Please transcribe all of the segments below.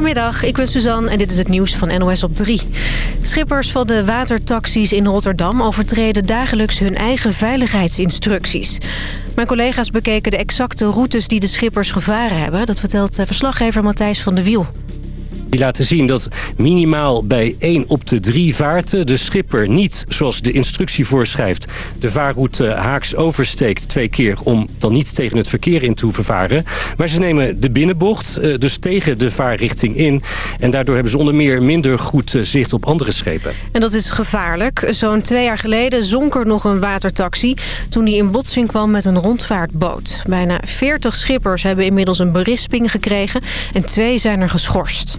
Goedemiddag, ik ben Suzanne en dit is het nieuws van NOS op 3. Schippers van de watertaxis in Rotterdam overtreden dagelijks hun eigen veiligheidsinstructies. Mijn collega's bekeken de exacte routes die de schippers gevaren hebben. Dat vertelt eh, verslaggever Matthijs van de Wiel. Die laten zien dat minimaal bij 1 op de 3 vaarten de schipper niet, zoals de instructie voorschrijft, de vaarroute haaks oversteekt twee keer om dan niet tegen het verkeer in te hoeven varen. Maar ze nemen de binnenbocht, eh, dus tegen de vaarrichting in. En daardoor hebben ze onder meer minder goed eh, zicht op andere schepen. En dat is gevaarlijk. Zo'n twee jaar geleden zonk er nog een watertaxi toen die in botsing kwam met een rondvaartboot. Bijna 40 schippers hebben inmiddels een berisping gekregen en twee zijn er geschorst.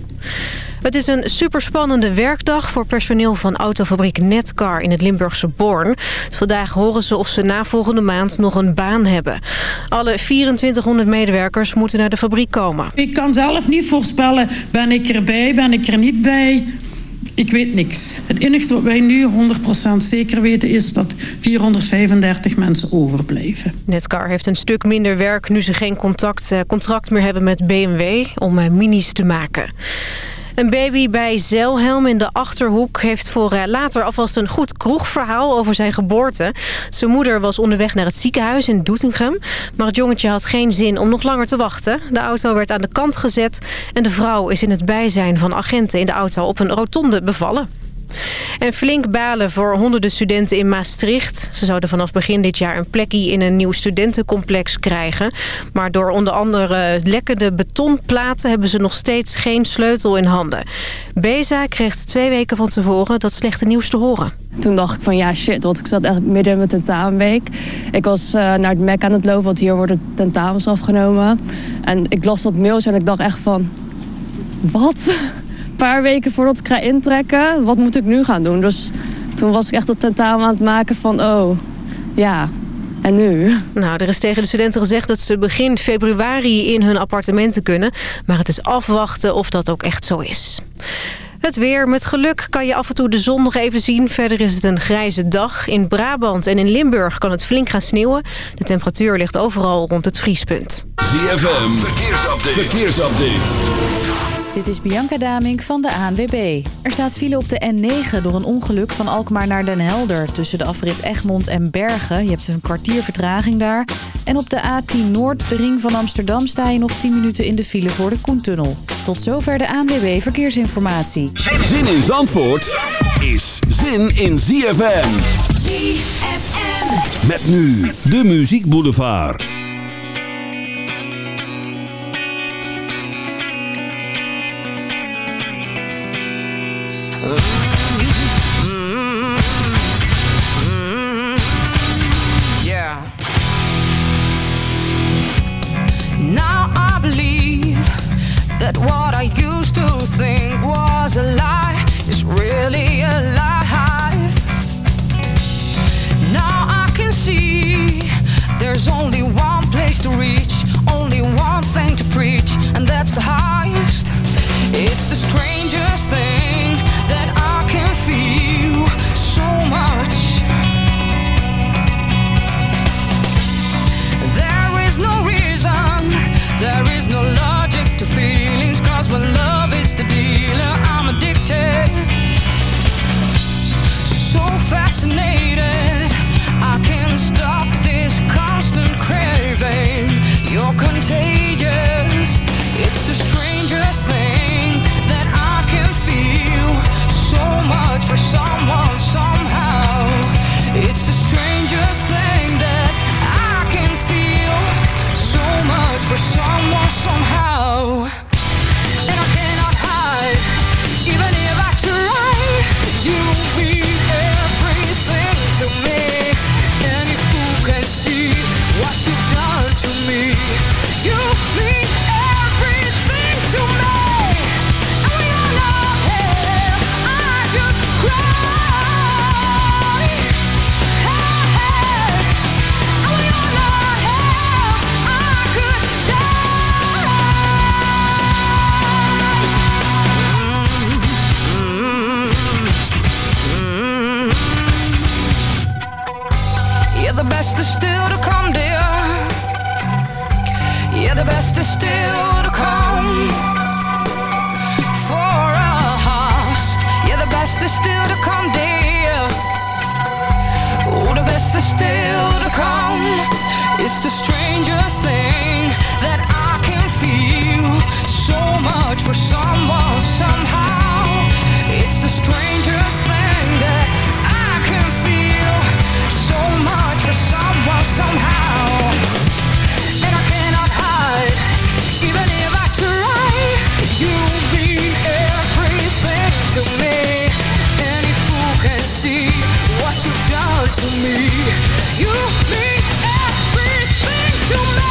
Het is een superspannende werkdag voor personeel van autofabriek Netcar in het Limburgse Born. Vandaag horen ze of ze na volgende maand nog een baan hebben. Alle 2400 medewerkers moeten naar de fabriek komen. Ik kan zelf niet voorspellen, ben ik erbij, ben ik er niet bij. Ik weet niks. Het enige wat wij nu 100% zeker weten is dat 435 mensen overblijven. Netcar heeft een stuk minder werk nu ze geen contact, eh, contract meer hebben met BMW om eh, minis te maken. Een baby bij Zelhelm in de Achterhoek heeft voor eh, later alvast een goed kroegverhaal over zijn geboorte. Zijn moeder was onderweg naar het ziekenhuis in Doetinchem. Maar het jongetje had geen zin om nog langer te wachten. De auto werd aan de kant gezet en de vrouw is in het bijzijn van agenten in de auto op een rotonde bevallen. En flink balen voor honderden studenten in Maastricht. Ze zouden vanaf begin dit jaar een plekje in een nieuw studentencomplex krijgen. Maar door onder andere lekkende betonplaten hebben ze nog steeds geen sleutel in handen. Beza kreeg twee weken van tevoren dat slechte nieuws te horen. Toen dacht ik van ja shit, want ik zat echt midden in mijn tentamenweek. Ik was uh, naar het MEC aan het lopen, want hier worden tentamens afgenomen. En ik las dat mailtje en ik dacht echt van... Wat? Paar weken voordat ik ga intrekken, wat moet ik nu gaan doen? Dus toen was ik echt het tentamen aan het maken van, oh, ja, en nu? Nou, er is tegen de studenten gezegd dat ze begin februari in hun appartementen kunnen. Maar het is afwachten of dat ook echt zo is. Het weer. Met geluk kan je af en toe de zon nog even zien. Verder is het een grijze dag. In Brabant en in Limburg kan het flink gaan sneeuwen. De temperatuur ligt overal rond het vriespunt. ZFM. Verkeersupdate. Verkeersupdate. Dit is Bianca Damink van de ANWB. Er staat file op de N9 door een ongeluk van Alkmaar naar Den Helder... tussen de afrit Egmond en Bergen. Je hebt een kwartier vertraging daar. En op de A10 Noord, de ring van Amsterdam... sta je nog 10 minuten in de file voor de Koentunnel. Tot zover de ANWB Verkeersinformatie. Zin in Zandvoort is zin in ZFM. ZFM. Met nu de Muziek Boulevard. Uh. to me. You mean everything to me.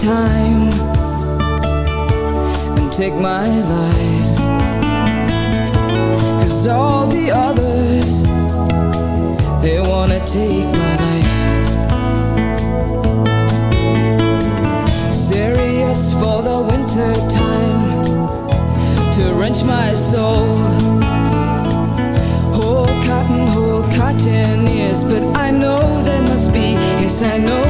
time and take my lies? Cause all the others, they wanna take my life. Serious for the winter time to wrench my soul. Whole cotton, whole cotton ears, but I know there must be, yes, I know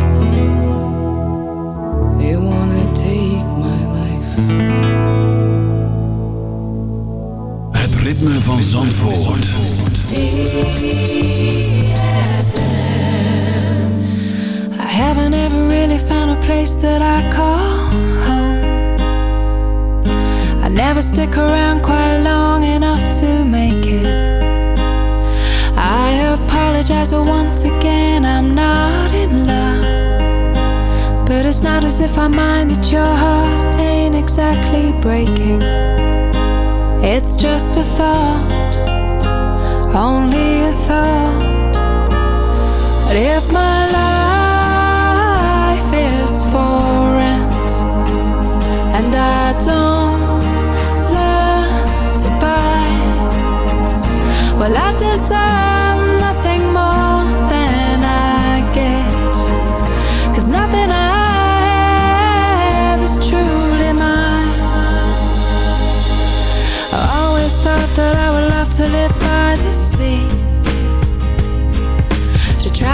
ritme van Zandvoort. I haven't ever really found a place that I call home. I never stick around quite long enough to make it. I apologize once again, I'm not in love. But it's not as if I mind that your heart ain't exactly breaking. It's just a thought, only a thought. But if my life is for rent and I don't learn to buy, well, I deserve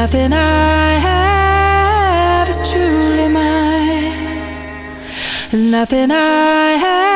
nothing I have is truly mine. There's nothing I have.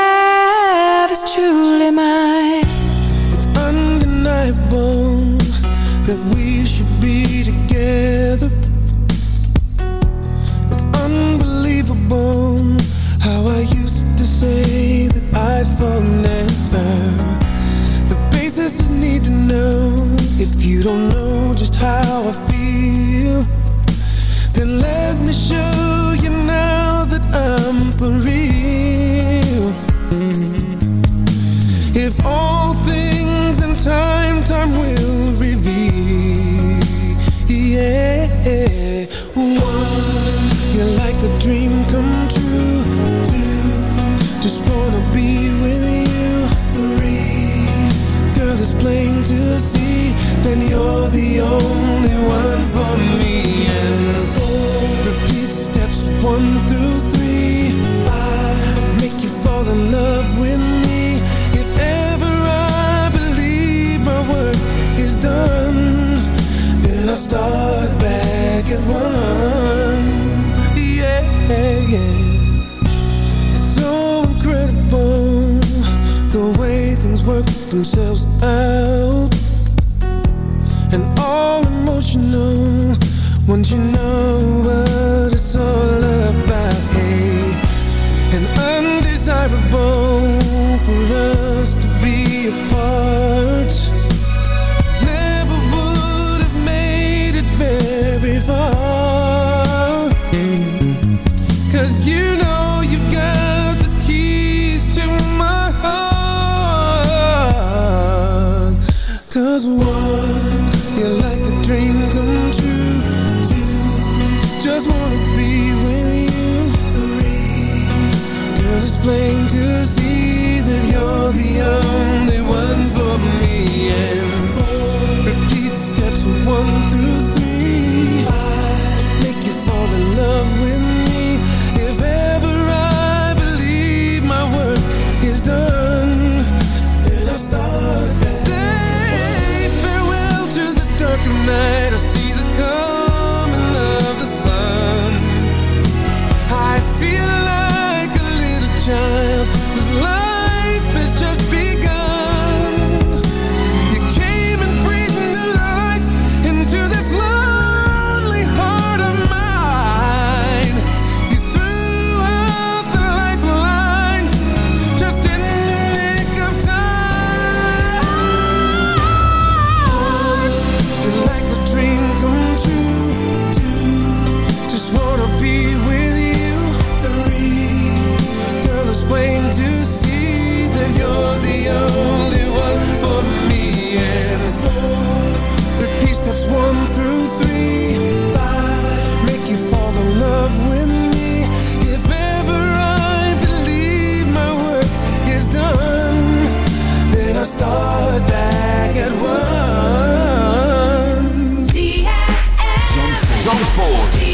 for us to be apart. Zandvoort.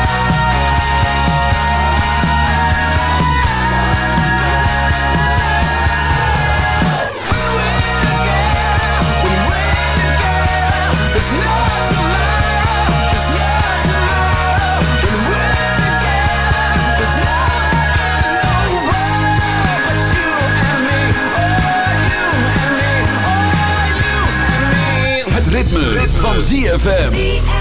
ritme, van ZFM.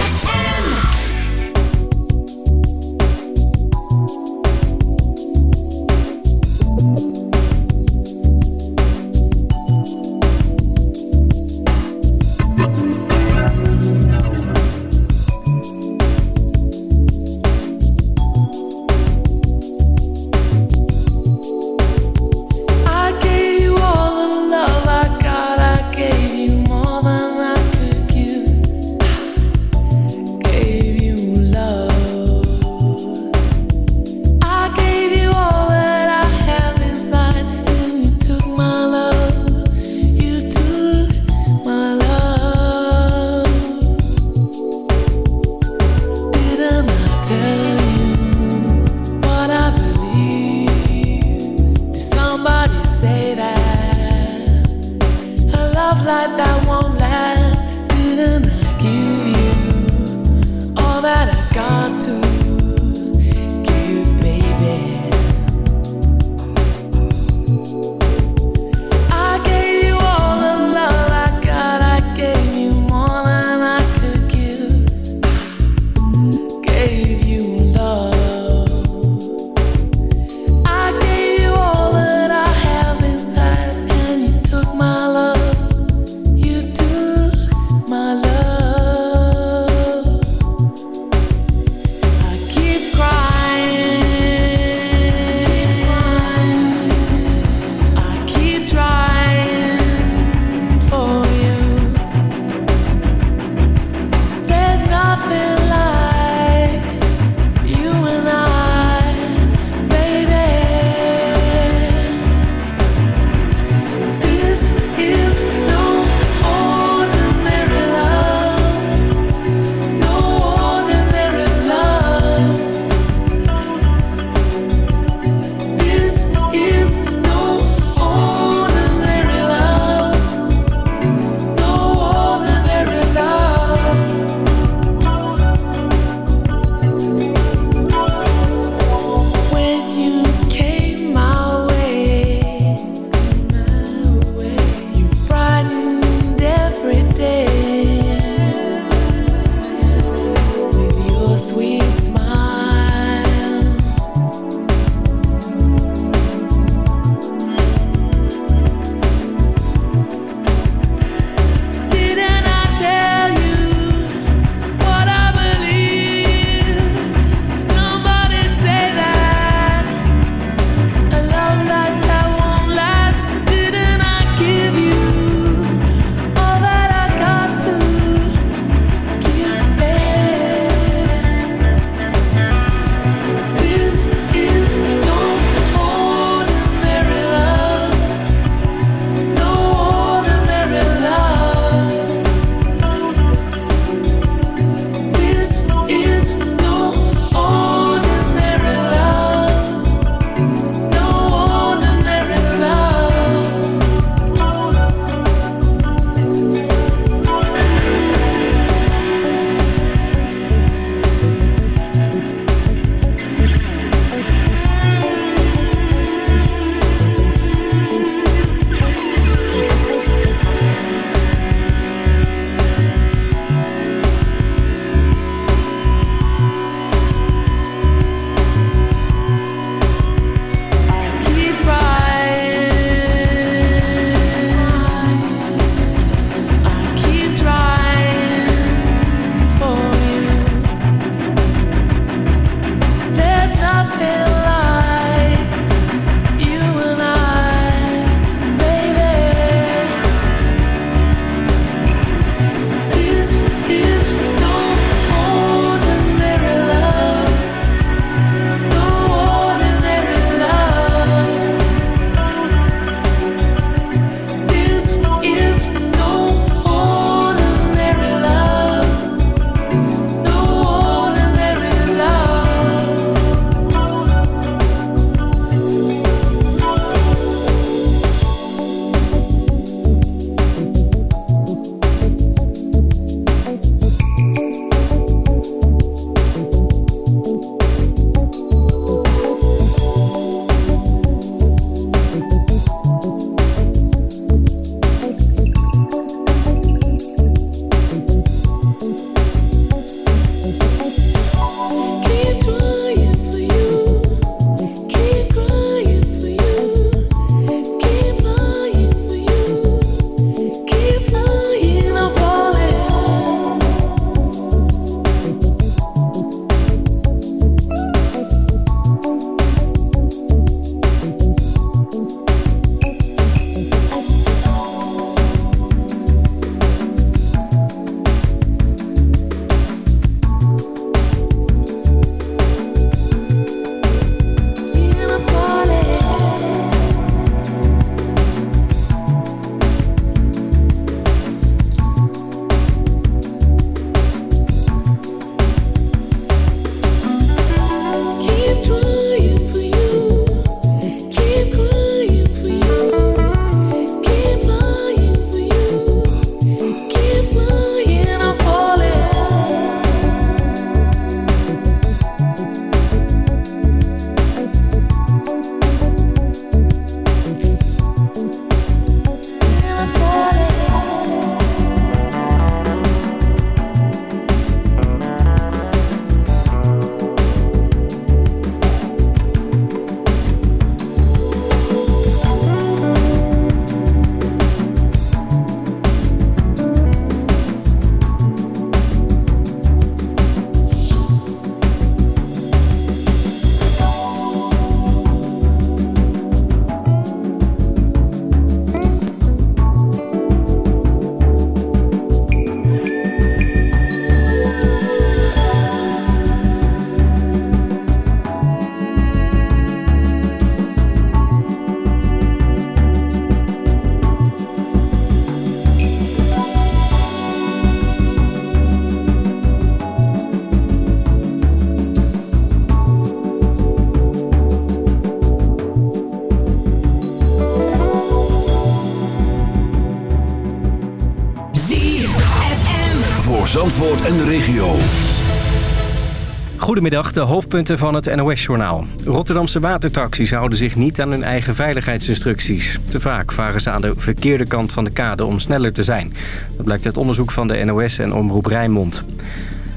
Goedemiddag, de hoofdpunten van het NOS-journaal. Rotterdamse watertaxis houden zich niet aan hun eigen veiligheidsinstructies. Te vaak varen ze aan de verkeerde kant van de kade om sneller te zijn. Dat blijkt uit onderzoek van de NOS en Omroep Rijnmond.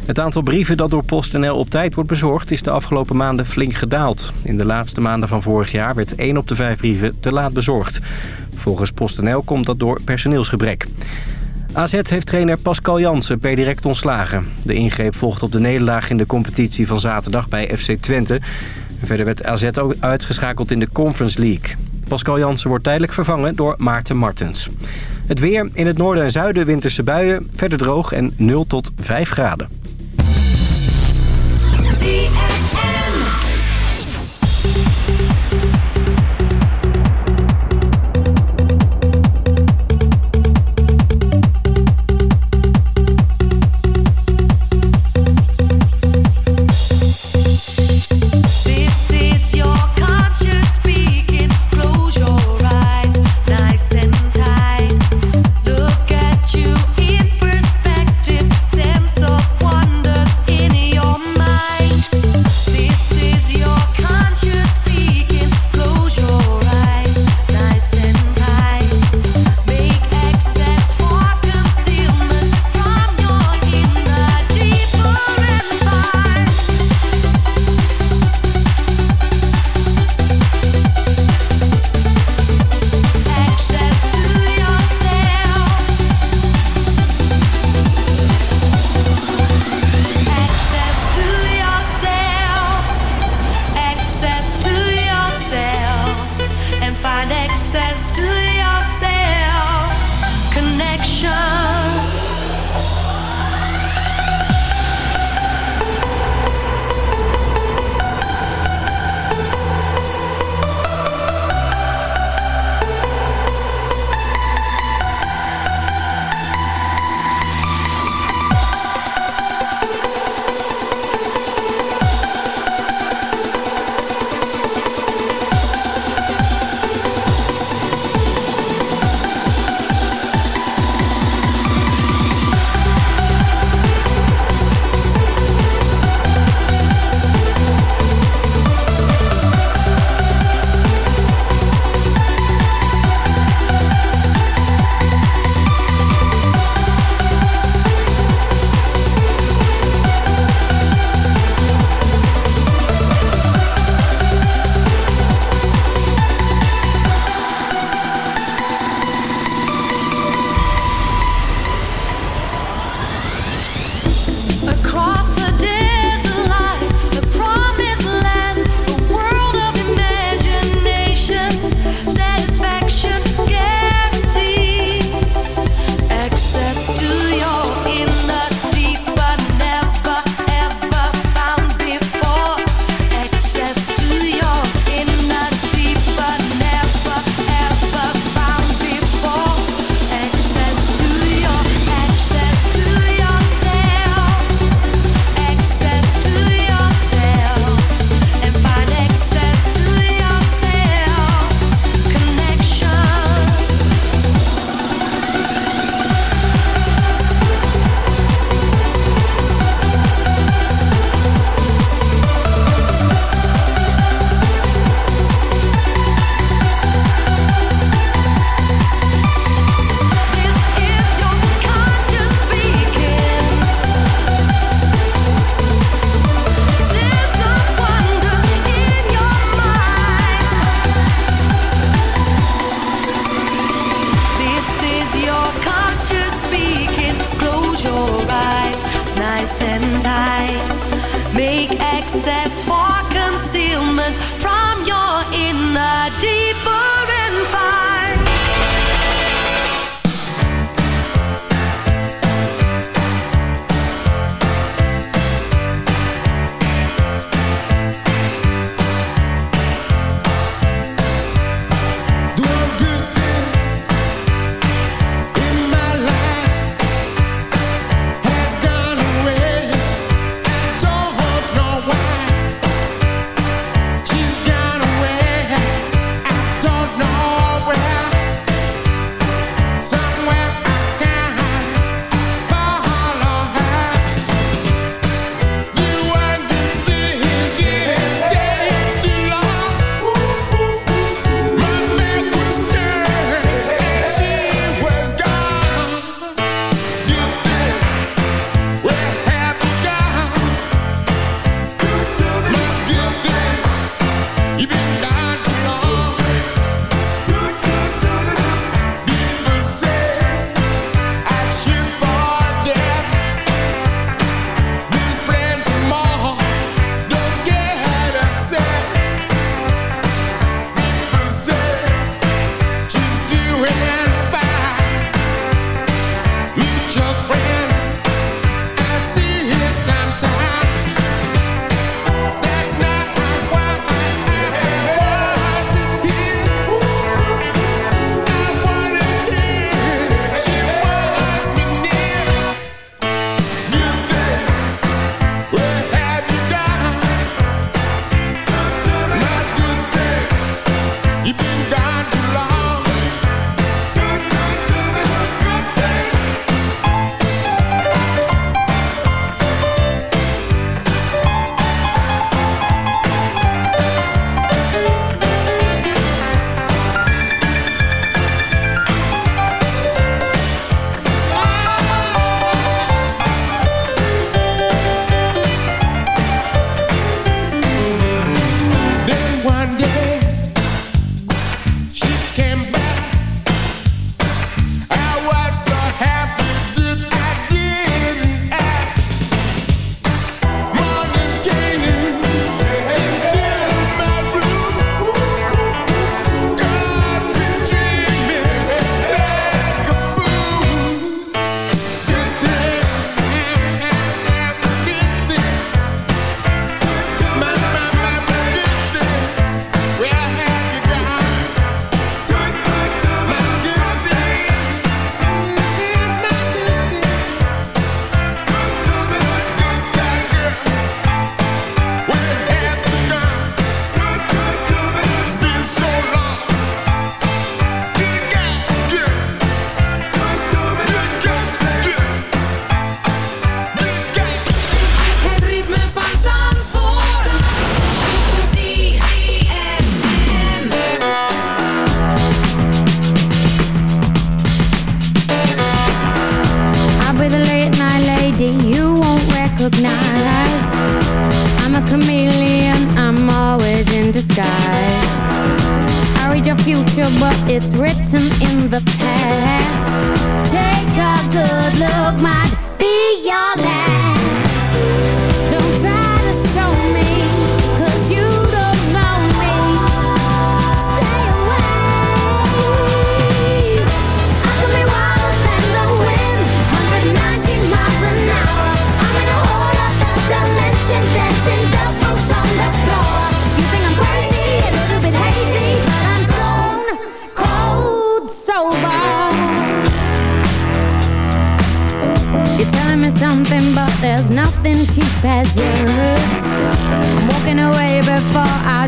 Het aantal brieven dat door PostNL op tijd wordt bezorgd... is de afgelopen maanden flink gedaald. In de laatste maanden van vorig jaar werd 1 op de 5 brieven te laat bezorgd. Volgens PostNL komt dat door personeelsgebrek. AZ heeft trainer Pascal Jansen per direct ontslagen. De ingreep volgt op de nederlaag in de competitie van zaterdag bij FC Twente. Verder werd AZ ook uitgeschakeld in de Conference League. Pascal Jansen wordt tijdelijk vervangen door Maarten Martens. Het weer in het noorden en zuiden winterse buien, verder droog en 0 tot 5 graden.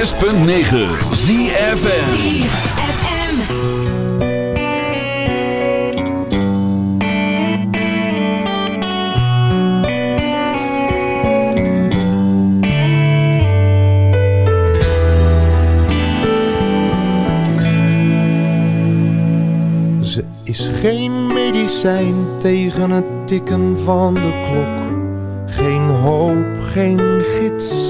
106.9 ZFM. Ze is geen medicijn tegen het tikken van de klok. Geen hoop, geen gids,